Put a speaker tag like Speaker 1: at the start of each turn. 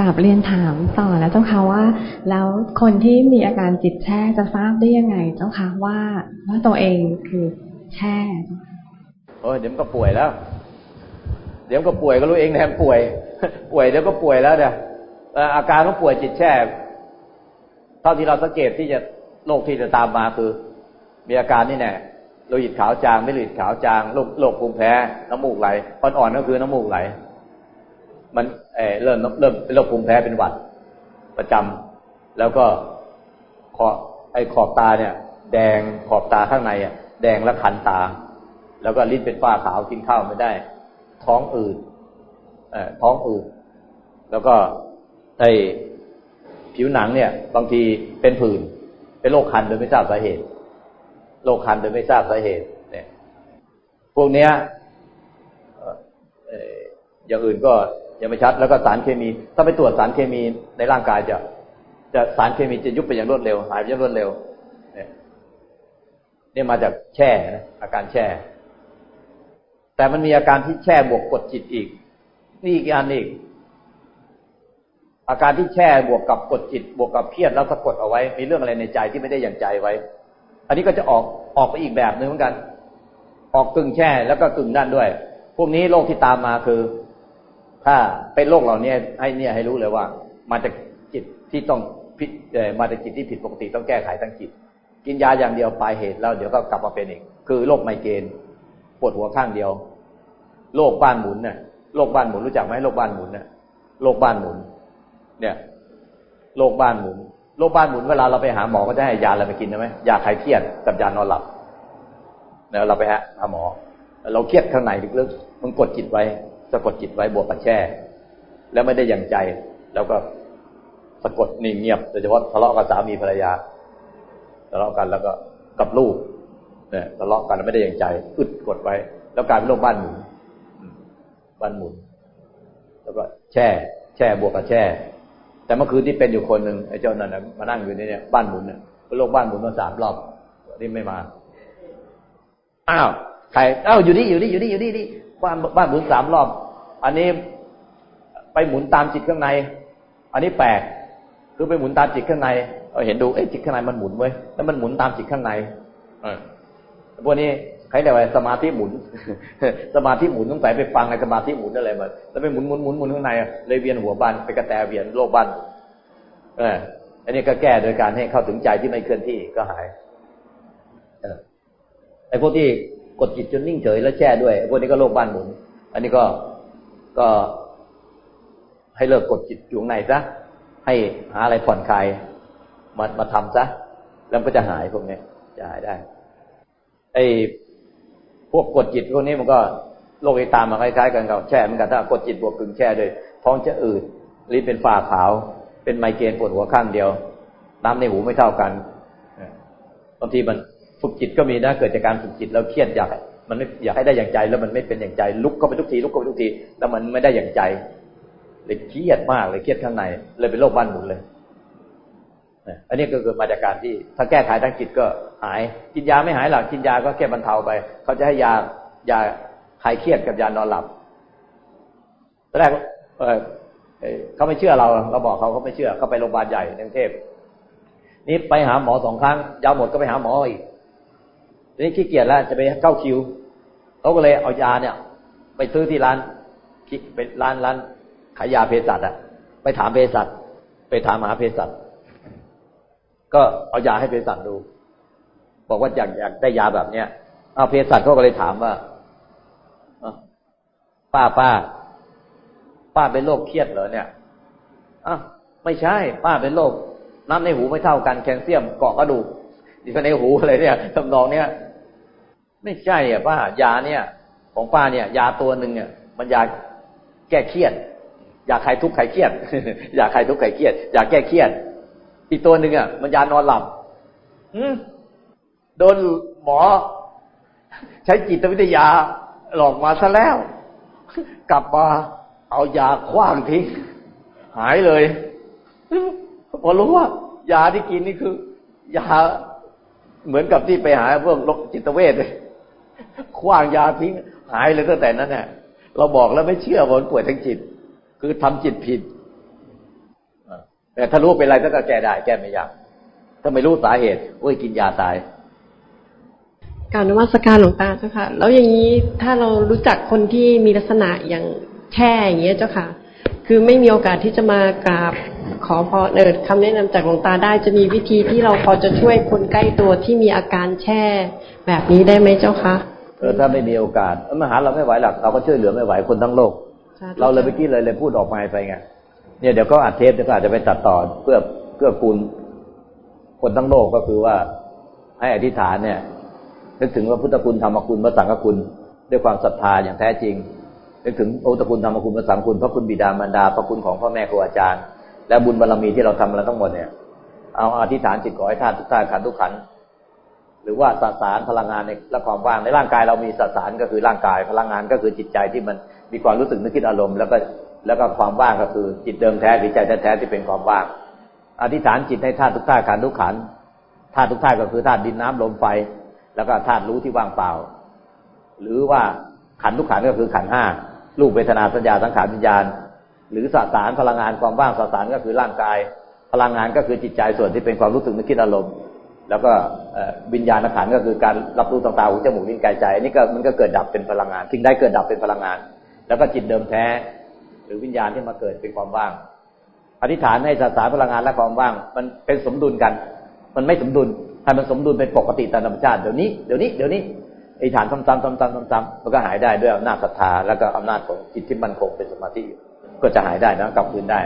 Speaker 1: ราบเรียนถามต่อแล้วเจ้าค่ะว่า แล้วคนที่มีอาการจิตแช่จะทราบได้ยังไงเจ้าค่ะว่าว่าตัวเองคือแช่
Speaker 2: โอ้ยเดี๋ยวก็ป่วยแล้ว เดี๋ยวก็ป่วยก็รู้เองแทนป่วย ป่วยเดี๋ยวก็ป่วยแล้วเดี๋ยวอาการของป่วยจิตแช่เท่าที่เราสังเกตที่จะโรคที่จะตามมาคือ มีอาการนี่แน่โลหิตขาวจางไม่โลหิตขาวจางโรคโรคภูมิแพ้น้ำมูกไหลอ่อนๆก็คือน้ำมูกไหล มันเเริ่มเริ่มเป็นโรคภูมิแพ้เป็นหวัดประจำแล้วก็ขอไอ้ขอบตาเนี่ย แดงขอบตาข้างในอะ แดงแล้วคันตา แล้วก็ลิ้นเป็นฝ้าขาวกินข้าวไม่ได้ ท้องอืดเอท้องอืดแล้วก็ไอ้ผิวหนังเนี่ย บางทีเป็นผื่นเป็นโรคคันโดยไม่ทราบสาเหตุโรคคันโดยไม่ทราบสาเหตุ เนี่ย พวกเนี้ยอย่างอื่นก็ ยังไม่ชัด แล้วก็สารเคมี ถ้าไปตรวจสารเคมีในร่างกายจะ จะสารเคมีจะยุบไปอย่างรวดเร็ว หายไปอย่างรวดเร็ว เนี่ยนี่มาจากแช่นะอาการแช่ แต่มันมีอาการที่แช่บวกกดจิตอีก นี่อีกอันอีก อาการที่แช่บวกกับกดจิต บวกกับเครียดแล้วสะกดเอาไว้ มีเรื่องอะไรในใจที่ไม่ได้อย่างใจไว้ อันนี้ก็จะออกออกไปอีกแบบหนึ่งเหมือนกัน ออกกึ่งแช่แล้วก็กึ่งด้านด้วย พวกนี้โรคที่ตามมาคือ ถ้าเป็นโรคเหล่านี้ให้เนี่ยให้รู้เลยว่า มาจากจิตที่ต้องผิดมาจากจิตที่ผิดปกติต้องแก้ไขทั้งจิต กินยาอย่างเดียวปลายเหตุแล้วเดี๋ยวก็กลับมาเป็นอีก คือโรคไมเกรนปวดหัวข้างเดียวโรคบ้านหมุนเนี่ยโรคบ้านหมุนรู้จักไหมโรคบ้านหมุนเนี่ยโรคบ้านหมุน เนี่ยโรคบ้านหมุนโรคบ้านหมุนเวลาเราไปหาหมอก็จะให้ยาอะไรไปกินใช่ไหมยาคลายเครียดกับยานอนหลับเนี่ยเราไปหาหมอ เราเครียดข้างในลึกๆมันกดจิตไว้ สะกดจิตไว้บวกกับแช่ แล้วไม่ได้อย่างใจ แล้วก็สะกดนิ่งเงียบโดยเฉพาะทะเลาะกับสามีภรรยาทะเลาะกันแล้วก็กับลูกเนี่ยทะเลาะกันไม่ได้อย่างใจอึดกดไว้ แล้วกลายเป็นโรคบ้านหมุนบ้านหมุน แล้วก็แช่ แช่บวกกับแช่ แต่เมื่อคืนที่เป็นอยู่คนหนึ่งไอ้เจ้านั่นมานั่งอยู่ในเนี่ยบ้านหมุนเนี่ยโลกบ้านหมุนมาสามรอบนี่ไม่มาอ้าวใครอ้าวอยู่นี่อยู่นี่อยู่นี่อยู่นี่นี่ บ้านบ้านหมุนสามรอบ อันนี้ไปหมุนตามจิตข้างใน อันนี้แปลกคือไปหมุนตามจิตข้างในเราเห็นดูเอ๊ะจิตข้างในมันหมุนไว้แล้วมันหมุนตามจิตข้างในเออพวกนี้ใครเรียกว่าสมาธิหมุน สมาธิหมุนต้องใส่ไปฟังในสมาธิหมุนอะไรมาแล้วไปหมุนหมุนหมุนหมุนข้างในเลยเวียนหัวบ้านไปกระแตเวียนโลกบ้านเอออันนี้ก็แก้โดยการให้เข้าถึงใจที่ไม่เคลื่อนที่ก็หายเออไอ้พวกที่ กดจิตจนนิ่งเฉยแล้วแช่ด้วย พวกนี้ก็โลกบ้านหมุน อันนี้ก็ก็ให้เลิกกดจิตอยู่ในซะให้หาอะไรผ่อนคลายมามาทำซะแล้วก็จะหายพวกนี้จะหายได้ไอ้พวกกดจิตพวกนี้มันก็โรคไอตามมาคล้ายๆ กันกับแช่เหมือนกันถ้ากดจิตบวกกึ่งแช่ด้วยท้องจะอืดลิ้นเป็นฝ้าขาว เป็นไมเกรนปวดหัวข้างเดียว น้ำในหูไม่เท่ากันบางทีมัน ฝึกจิตก็มีนะ เกิดจากการฝึกจิตแล้วเครียดอยากมันไม่อยากให้ได้อย่างใจแล้วมันไม่เป็นอย่างใจ ลุกเข้าไปทุกทีลุกเข้าไปทุกทีแล้วมันไม่ได้อย่างใจเลยเครียดมากเลยเครียดข้างใน เลยเป็นโรคบ้านหมุนเลยอันนี้ก็เกิดมาจากการที่ถ้าแก้ไขทางจิตก็หาย กินยาไม่หายหรอกกินยาก็แค่บรรเทาไป เขาจะให้ยายาคลายเครียดกับยานอนหลับตอนแรกเเขาไม่เชื่อเรา เราบอกเขาเขาไม่เชื่อเขาไปโรงพยาบาลใหญ่ในกรุงเทพนี่ไปหาหมอสองครั้งยาหมดก็ไปหาหมออีก นี่ขี้เกียจแล้วจะไปเข้าคิวเขาก็เลยเอายาเนี่ย ไปซื้อที่ร้านเป็นร้านร้านขายยาเภสัชอะไปถามเภสัชไปถามหาเภสัชก็เอายาให้เภสัชดู บอกว่าอยากอยากได้ยาแบบเนี้ยเอาเภสัชเขาก็เลยถามว่าป้าป้า ป้าเป็นโรคเครียดเหรอเนี่ยอะไม่ใช่ ป้าเป็นโรคน้ำในหูไม่เท่ากันแคลเซียมเกาะกระดูกดีในหูอะไรเนี่ยทำนองเนี้ย ไม่ใช่อะป้ายาเนี่ย ของป้าเนี่ย ยาตัวหนึ่งเนี่ย มันยาแก้เครียด ยาคลายทุกข์คลายเครียดยาคลายทุกข์คลายเครียดยาแก้เครียด อีกตัวหนึ่งอะ มันยานอนหลับโดนหมอ ใช้จิตวิทยาหลอกมาซะแล้ว กลับมา เอายาคว้างทิ้งหายเลยพอรู้ว่ายาที่กินนี่คือ ยาเหมือนกับที่ไปหาพวกโรคจิตเวชเลย คว้างยาทิ้งหายเลยตั้งแต่นั้นเนี่ยเราบอกแล้วไม่เชื่อว่าป่วยทางจิต คือทำจิตผิดแต่ถ้ารู้เป็นไรก็แก้ได้แก้ไม่ยากถ้าไม่รู้สาเหตุโอ้ยกินยาตาย
Speaker 3: การนวัตการหลวงตาเจ้าค่ะ แล้วอย่างนี้ถ้าเรารู้จักคนที่มีลักษณะอย่างแช่อย่างเงี้ยเจ้าค่ะ คือไม่มีโอกาสที่จะมากราบ ขอพรเออคำแนะนำจากหลวงตาได้จะมีวิธีที่เราพอจะช่วยคนใกล้ตัวที่มีอาการแช่ แบบนี้ได้ไหมเจ้าคะ
Speaker 2: เออถ้าไม่มีโอกาสมหาเราไม่ไหวหรอกเราก็ช่วยเหลือไม่ไหวคนทั้งโลก เราเลยเมื่อกี้เลยเลยพูดออกมาไปไงเนี่ยเดี๋ยวก็อัดเทปเดี๋ยวก็อาจจะไปตัดต่อเพื่อเพื่อคุณคนทั้งโลกก็คือว่าให้อธิษฐานเนี่ยนึกถึงว่าพุทธคุณธรรมคุณพระสังฆคุณ ด้วยความศรัทธาอย่างแท้จริงนึกถึงโอตคุณธรรมคุณพระสังฆคุณพระคุณบิดามารดาพระคุณของพ่อแม่ครูอาจารย์ และบุญบารรมีที่เราทำมาทั้งหมดเนี่ยเอาอธิษฐานจิตขอให้ธาตุทุกธาตุขันทุกขันหรือว่าสสารพลังงานในและความว่างในร่างกายเรามีสสารก็คือร่างกายพลังงานก็คือจิตใจที่มันมีความรู้สึกนึกคิดอารมณ์แล้วก็แล้วก็ความว่างก็คือจิตเดิมแท้หรือใจแท้ที่เป็นความว่าง อธิษฐานจิตให้ธาตุทุกธาตุขันทุกขันธาตุทุกธาตุก็คือธาตุดินน้ำลมไฟ แล้วก็ธาตุรู้ที่ว่างเปล่า หรือว่าขันทุกขันก็คือขันห้ารูปเวทนาสัญญาสังขารวิญญาณ หรือสสารพลังงานความว่างสสารก็คือร่างกาย พลังงานก็คือจิตใจส่วนที่เป็นความรู้สึกนึกคิดอารมณ์ แล้วก็วิญญาณขันก็คือการรับรู้ต่างๆหูจมูกลิ้นกายใจนี่ก็มันก็เกิดดับเป็นพลังงานสิ่งใดเกิดดับเป็นพลังงาน แล้วก็จิตเดิมแท้ หรือวิญญาณที่มาเกิดเป็นความว่าง อธิษฐานให้สสารพลังงานและความว่าง มันเป็นสมดุลกัน มันไม่สมดุลให้มันสมดุลเป็นปกติตามธรรมชาติเดี๋ยวนี้เดี๋ยวนี้เดี๋ยวนี้อธิษฐานซ้ำๆซ้ำๆซ้ำๆมันก็หายได้ด้วยอำนาจศรัทธาแล้วก็อำนาจของจิตที่มั่นคงเป็นสมาธิ ก็จะหายได้นะกลับคืนได้